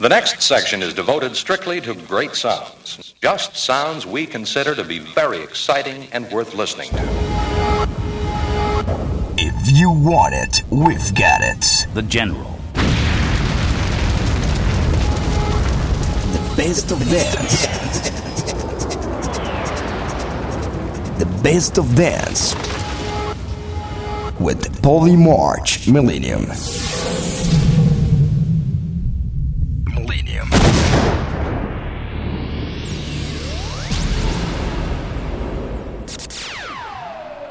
The next section is devoted strictly to great sounds. Just sounds we consider to be very exciting and worth listening to. If you want it, we've got it. The General. The best of dance. The best of dance. With Polymarch March Millennium.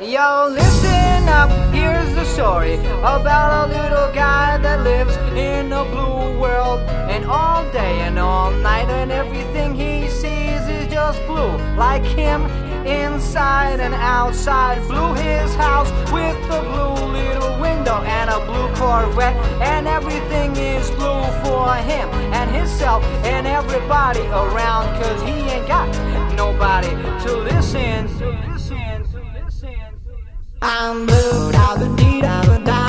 Yo, listen up, here's the story about a little guy that lives in a blue world. And all day and all night, and everything he sees is just blue. Like him, inside and outside. Blue his house with a blue little window and a blue Corvette. And everything is blue for him and himself and everybody around. Cause he ain't got nobody to listen to. Listen. I'm blue, da ba dee da da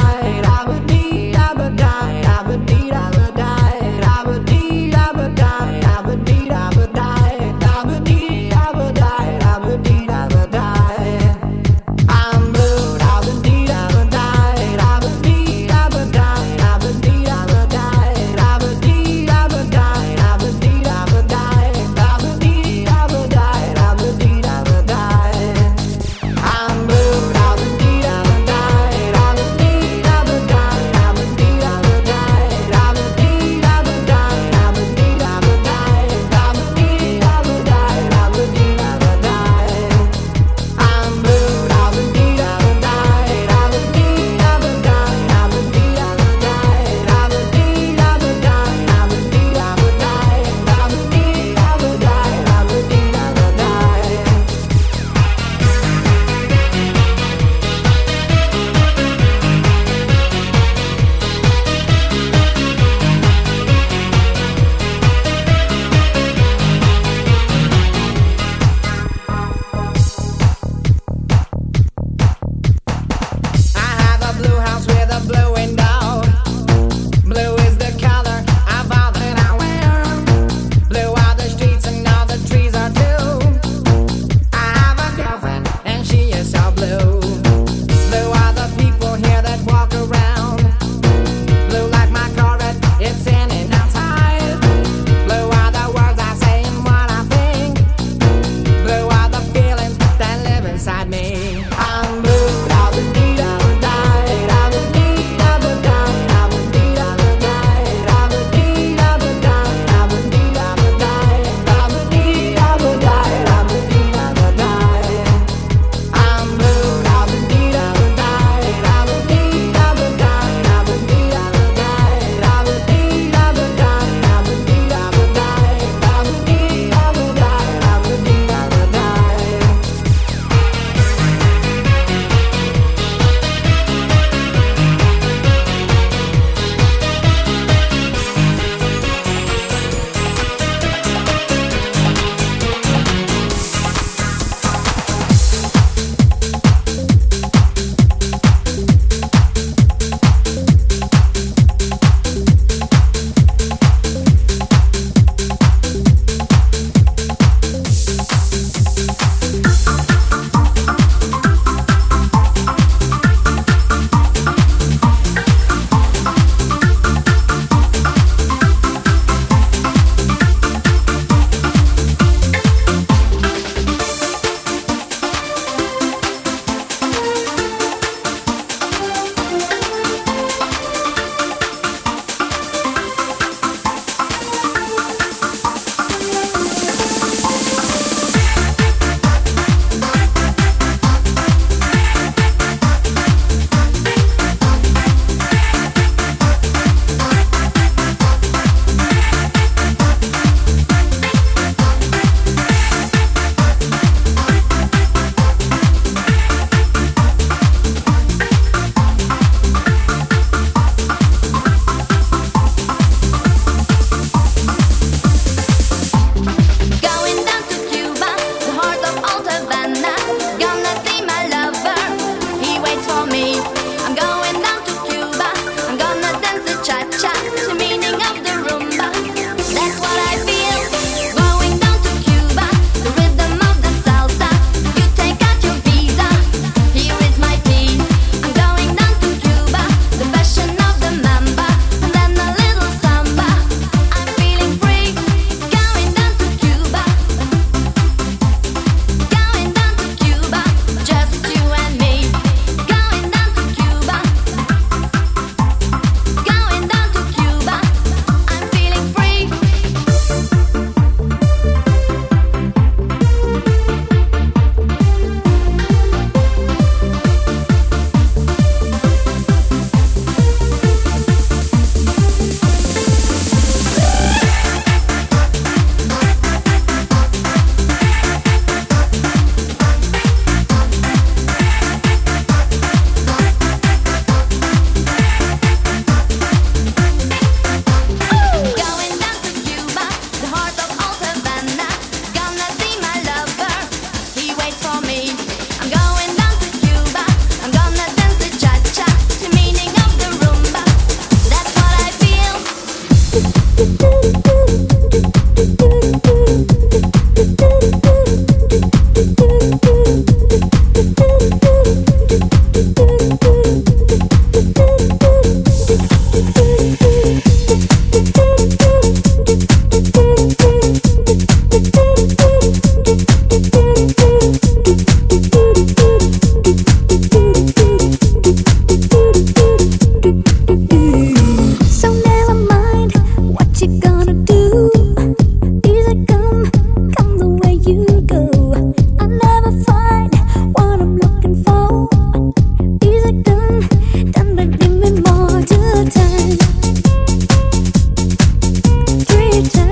Chân